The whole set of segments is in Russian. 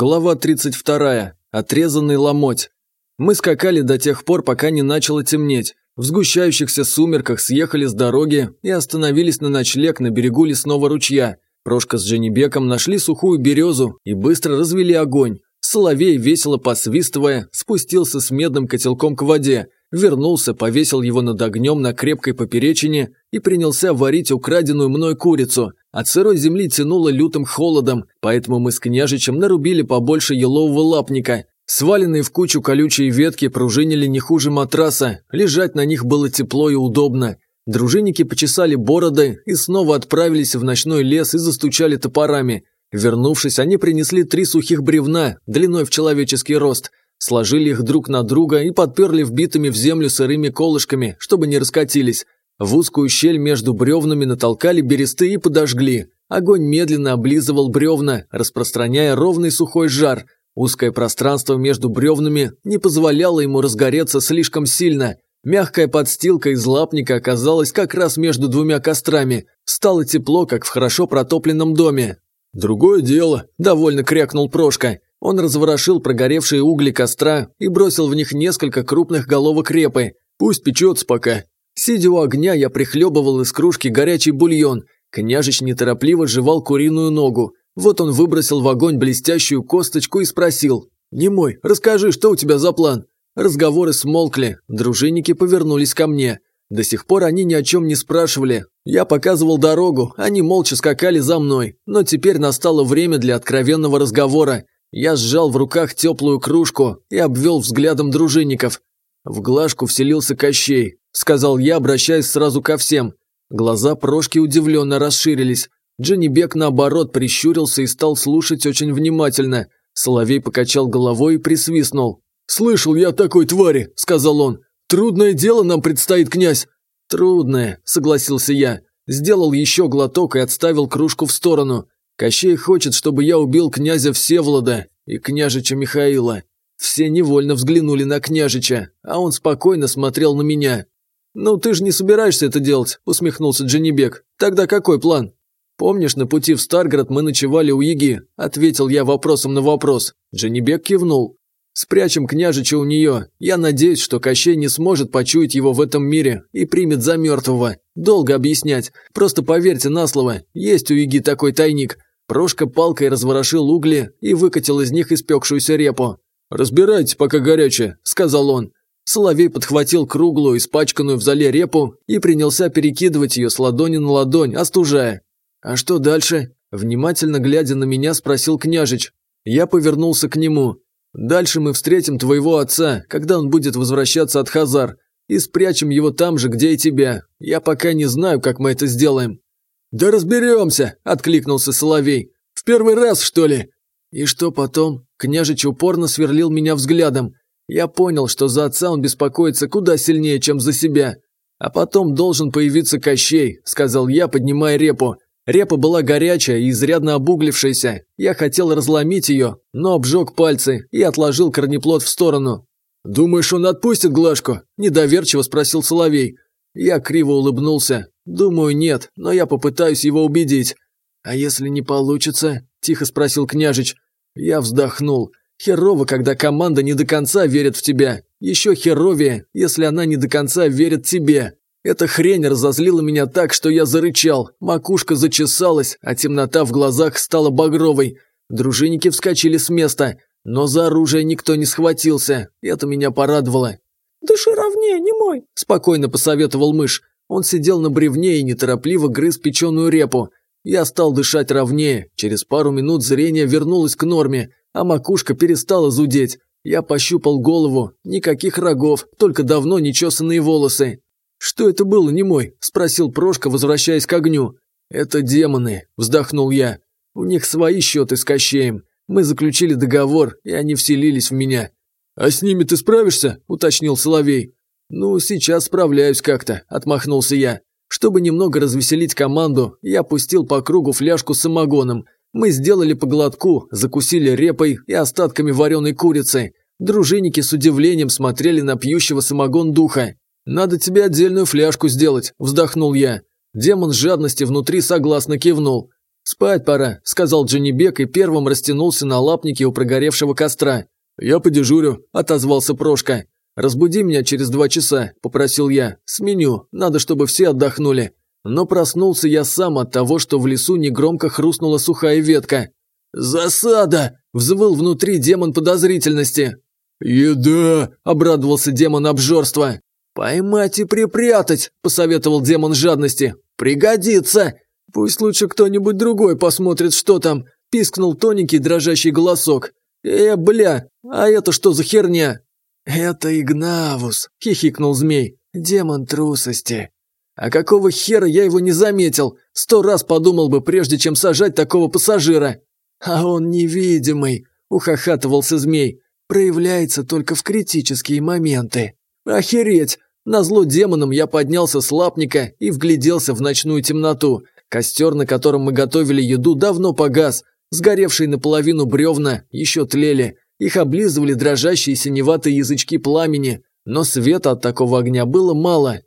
Глава 32. Отрезанный ломоть. Мы скакали до тех пор, пока не начало темнеть. В сгущающихся сумерках съехали с дороги и остановились на ночлег на берегу лесного ручья. Прошка с Дженнибеком нашли сухую березу и быстро развели огонь. Соловей, весело посвистывая, спустился с медным котелком к воде, вернулся, повесил его над огнем на крепкой поперечине и принялся варить украденную мной курицу. От сырой земли тянуло лютым холодом, поэтому мы с княжичем нарубили побольше елового лапника. Сваленные в кучу колючие ветки пружинили не хуже матраса, лежать на них было тепло и удобно. Дружинники почесали бороды и снова отправились в ночной лес и застучали топорами. Вернувшись, они принесли три сухих бревна, длиной в человеческий рост, сложили их друг на друга и подперли вбитыми в землю сырыми колышками, чтобы не раскатились. В узкую щель между бревнами натолкали бересты и подожгли. Огонь медленно облизывал бревна, распространяя ровный сухой жар. Узкое пространство между бревнами не позволяло ему разгореться слишком сильно. Мягкая подстилка из лапника оказалась как раз между двумя кострами. Стало тепло, как в хорошо протопленном доме. «Другое дело», – довольно крякнул Прошка. Он разворошил прогоревшие угли костра и бросил в них несколько крупных головок репы. «Пусть печется пока, Сидя у огня, я прихлебывал из кружки горячий бульон. Княжич неторопливо жевал куриную ногу. Вот он выбросил в огонь блестящую косточку и спросил. «Не мой, расскажи, что у тебя за план?» Разговоры смолкли, дружинники повернулись ко мне. До сих пор они ни о чем не спрашивали. Я показывал дорогу, они молча скакали за мной. Но теперь настало время для откровенного разговора. Я сжал в руках теплую кружку и обвел взглядом дружинников. В глажку вселился Кощей сказал я, обращаясь сразу ко всем. Глаза Прошки удивленно расширились. Джинни Бек, наоборот, прищурился и стал слушать очень внимательно. Соловей покачал головой и присвистнул. «Слышал я такой твари», – сказал он. «Трудное дело нам предстоит, князь». «Трудное», – согласился я. Сделал еще глоток и отставил кружку в сторону. «Кощей хочет, чтобы я убил князя Всеволода и княжича Михаила». Все невольно взглянули на княжича, а он спокойно смотрел на меня. «Ну ты же не собираешься это делать», – усмехнулся Дженнибек. «Тогда какой план?» «Помнишь, на пути в Старгород мы ночевали у Яги?» – ответил я вопросом на вопрос. Дженнибек кивнул. «Спрячем княжича у нее. Я надеюсь, что Кощей не сможет почуять его в этом мире и примет за мертвого. Долго объяснять. Просто поверьте на слово, есть у Яги такой тайник». Прошка палкой разворошил угли и выкатил из них испекшуюся репу. «Разбирайте, пока горячее», – сказал он. Соловей подхватил круглую, испачканную в зале репу и принялся перекидывать ее с ладони на ладонь, остужая. «А что дальше?» – внимательно глядя на меня, спросил княжич. Я повернулся к нему. «Дальше мы встретим твоего отца, когда он будет возвращаться от Хазар, и спрячем его там же, где и тебя. Я пока не знаю, как мы это сделаем». «Да разберемся!» – откликнулся Соловей. «В первый раз, что ли?» «И что потом?» Княжич упорно сверлил меня взглядом. Я понял, что за отца он беспокоится куда сильнее, чем за себя. А потом должен появиться Кощей, сказал я, поднимая репу. Репа была горячая и изрядно обуглившаяся. Я хотел разломить ее, но обжег пальцы и отложил корнеплод в сторону. «Думаешь, он отпустит Глашку?» – недоверчиво спросил Соловей. Я криво улыбнулся. «Думаю, нет, но я попытаюсь его убедить». «А если не получится?» – тихо спросил княжич. Я вздохнул. Херово, когда команда не до конца верит в тебя. Еще херовее, если она не до конца верит тебе. Эта хрень разозлила меня так, что я зарычал. Макушка зачесалась, а темнота в глазах стала багровой. Дружинники вскочили с места, но за оружие никто не схватился. Это меня порадовало. «Дыши ровнее, не мой», – спокойно посоветовал мышь. Он сидел на бревне и неторопливо грыз печеную репу. Я стал дышать ровнее. Через пару минут зрение вернулось к норме а макушка перестала зудеть. Я пощупал голову, никаких рогов, только давно нечесанные волосы. «Что это было, не мой? спросил Прошка, возвращаясь к огню. «Это демоны», – вздохнул я. «У них свои счеты с Кощеем. Мы заключили договор, и они вселились в меня». «А с ними ты справишься?» – уточнил Соловей. «Ну, сейчас справляюсь как-то», – отмахнулся я. Чтобы немного развеселить команду, я пустил по кругу фляжку с самогоном – мы сделали по глотку, закусили репой и остатками вареной курицы. Дружинники с удивлением смотрели на пьющего самогон духа. «Надо тебе отдельную фляжку сделать», – вздохнул я. Демон жадности внутри согласно кивнул. «Спать пора», – сказал Дженнибек и первым растянулся на лапнике у прогоревшего костра. «Я подежурю», – отозвался Прошка. «Разбуди меня через два часа», – попросил я. «Сменю. Надо, чтобы все отдохнули. Но проснулся я сам от того, что в лесу негромко хрустнула сухая ветка. «Засада!» – взвыл внутри демон подозрительности. «Еда!» – обрадовался демон обжорства. «Поймать и припрятать!» – посоветовал демон жадности. «Пригодится!» «Пусть лучше кто-нибудь другой посмотрит, что там!» – пискнул тоненький дрожащий голосок. «Э, бля, а это что за херня?» «Это Игнавус!» – хихикнул змей. «Демон трусости!» А какого хера я его не заметил? Сто раз подумал бы, прежде чем сажать такого пассажира. А он невидимый, ухахатывался змей. Проявляется только в критические моменты. Охереть! Назло демонам я поднялся с лапника и вгляделся в ночную темноту. Костер, на котором мы готовили еду, давно погас. Сгоревшие наполовину бревна еще тлели. Их облизывали дрожащие синеватые язычки пламени. Но света от такого огня было мало.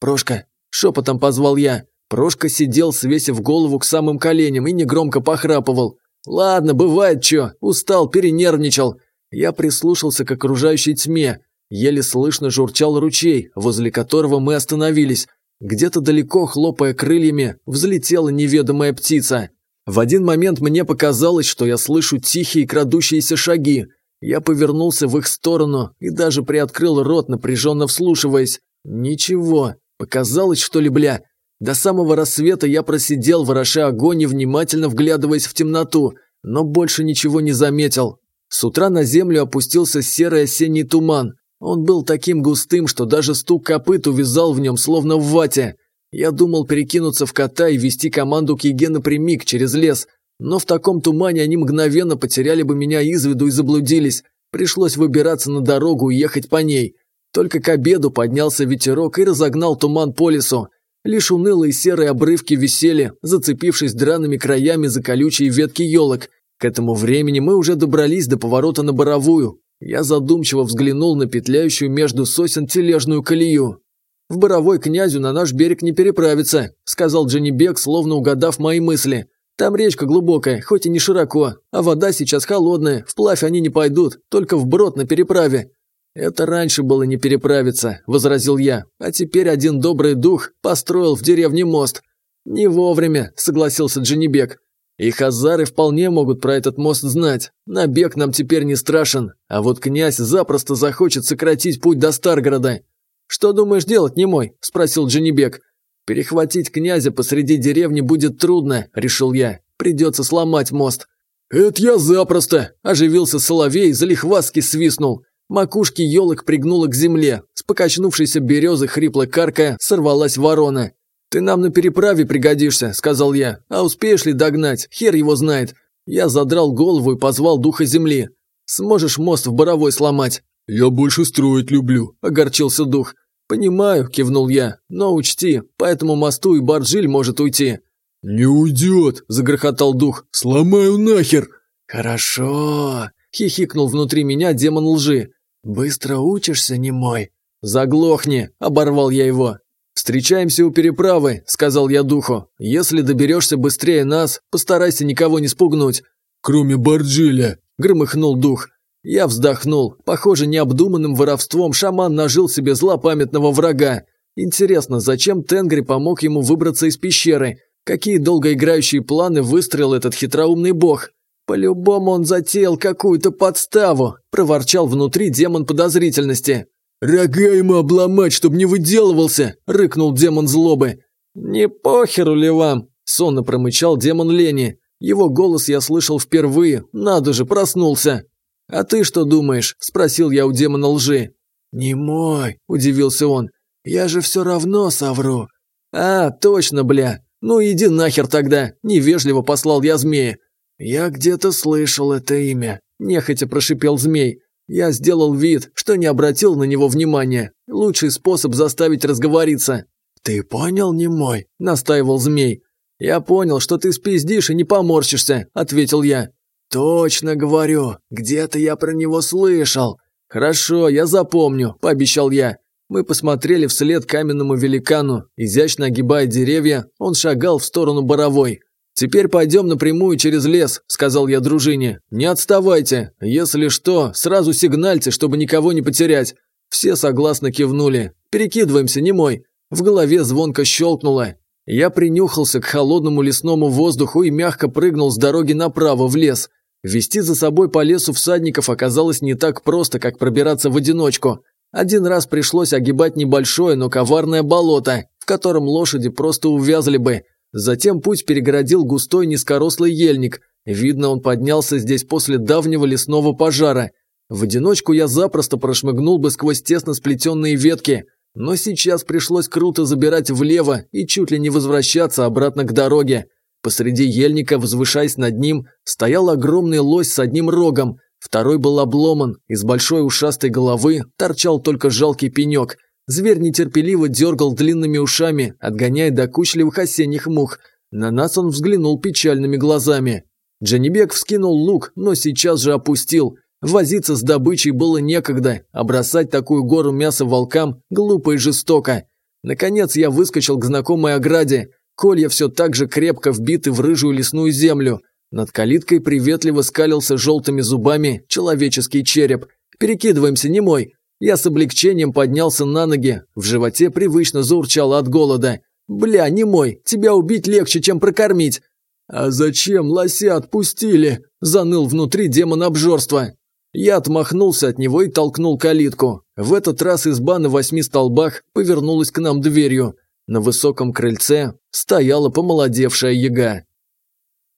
«Прошка, Шепотом позвал я. Прошка сидел, свесив голову к самым коленям и негромко похрапывал. «Ладно, бывает чё. Устал, перенервничал». Я прислушался к окружающей тьме. Еле слышно журчал ручей, возле которого мы остановились. Где-то далеко, хлопая крыльями, взлетела неведомая птица. В один момент мне показалось, что я слышу тихие крадущиеся шаги. Я повернулся в их сторону и даже приоткрыл рот, напряженно вслушиваясь. Ничего. Показалось, что ли, бля? До самого рассвета я просидел, вороша огонь и внимательно вглядываясь в темноту, но больше ничего не заметил. С утра на землю опустился серый осенний туман. Он был таким густым, что даже стук копыт увязал в нем, словно в вате. Я думал перекинуться в кота и вести команду к Еге напрямик через лес, но в таком тумане они мгновенно потеряли бы меня из виду и заблудились. Пришлось выбираться на дорогу и ехать по ней. Только к обеду поднялся ветерок и разогнал туман по лесу. Лишь унылые серые обрывки висели, зацепившись драными краями за колючие ветки елок. К этому времени мы уже добрались до поворота на Боровую. Я задумчиво взглянул на петляющую между сосен тележную колею. «В Боровой князю на наш берег не переправиться», – сказал Дженнибек, словно угадав мои мысли. «Там речка глубокая, хоть и не широко, а вода сейчас холодная, вплавь они не пойдут, только вброд на переправе. «Это раньше было не переправиться», – возразил я. «А теперь один добрый дух построил в деревне мост». «Не вовремя», – согласился Дженебек. «И хазары вполне могут про этот мост знать. Набег нам теперь не страшен, а вот князь запросто захочет сократить путь до Старгорода». «Что думаешь делать, немой?» – спросил Дженебек. «Перехватить князя посреди деревни будет трудно», – решил я. «Придется сломать мост». «Это я запросто!» – оживился Соловей, залихваски свистнул. Макушки елок пригнула к земле. С покачнувшейся березы хрипло каркая сорвалась ворона. «Ты нам на переправе пригодишься», – сказал я. «А успеешь ли догнать? Хер его знает». Я задрал голову и позвал духа земли. «Сможешь мост в Боровой сломать?» «Я больше строить люблю», – огорчился дух. «Понимаю», – кивнул я. «Но учти, по этому мосту и Баржиль может уйти». «Не уйдет», – загрохотал дух. «Сломаю нахер». «Хорошо», – хихикнул внутри меня демон лжи. «Быстро учишься, немой!» «Заглохни!» – оборвал я его. «Встречаемся у переправы», – сказал я духу. «Если доберешься быстрее нас, постарайся никого не спугнуть». «Кроме Барджиля», – громыхнул дух. Я вздохнул. Похоже, необдуманным воровством шаман нажил себе зла памятного врага. Интересно, зачем Тенгри помог ему выбраться из пещеры? Какие долгоиграющие планы выстроил этот хитроумный бог? «По-любому он затеял какую-то подставу», – проворчал внутри демон подозрительности. «Рога ему обломать, чтоб не выделывался!» – рыкнул демон злобы. «Не похеру ли вам?» – сонно промычал демон лени. Его голос я слышал впервые, надо же, проснулся. «А ты что думаешь?» – спросил я у демона лжи. «Не мой», – удивился он. «Я же все равно совру». «А, точно, бля. Ну иди нахер тогда», – невежливо послал я змея. «Я где-то слышал это имя», – нехотя прошипел змей. «Я сделал вид, что не обратил на него внимания. Лучший способ заставить разговориться». «Ты понял, не мой? настаивал змей. «Я понял, что ты спиздишь и не поморщишься», – ответил я. «Точно говорю, где-то я про него слышал». «Хорошо, я запомню», – пообещал я. Мы посмотрели вслед каменному великану. Изящно огибая деревья, он шагал в сторону Боровой. «Теперь пойдем напрямую через лес», – сказал я дружине. «Не отставайте. Если что, сразу сигнальте, чтобы никого не потерять». Все согласно кивнули. «Перекидываемся, не мой». В голове звонко щелкнуло. Я принюхался к холодному лесному воздуху и мягко прыгнул с дороги направо в лес. Вести за собой по лесу всадников оказалось не так просто, как пробираться в одиночку. Один раз пришлось огибать небольшое, но коварное болото, в котором лошади просто увязли бы – Затем путь перегородил густой низкорослый ельник. Видно, он поднялся здесь после давнего лесного пожара. В одиночку я запросто прошмыгнул бы сквозь тесно сплетенные ветки. Но сейчас пришлось круто забирать влево и чуть ли не возвращаться обратно к дороге. Посреди ельника, возвышаясь над ним, стоял огромный лось с одним рогом. Второй был обломан, из большой ушастой головы торчал только жалкий пенек – Зверь нетерпеливо дергал длинными ушами, отгоняя докучливых осенних мух. На нас он взглянул печальными глазами. Джанибек вскинул лук, но сейчас же опустил. Возиться с добычей было некогда, а бросать такую гору мяса волкам глупо и жестоко. Наконец я выскочил к знакомой ограде. Колья все так же крепко вбиты в рыжую лесную землю. Над калиткой приветливо скалился желтыми зубами человеческий череп. «Перекидываемся, не мой. Я с облегчением поднялся на ноги. В животе привычно заурчало от голода. «Бля, не мой, тебя убить легче, чем прокормить!» «А зачем лося отпустили?» – заныл внутри демон обжорства. Я отмахнулся от него и толкнул калитку. В этот раз изба на восьми столбах повернулась к нам дверью. На высоком крыльце стояла помолодевшая яга.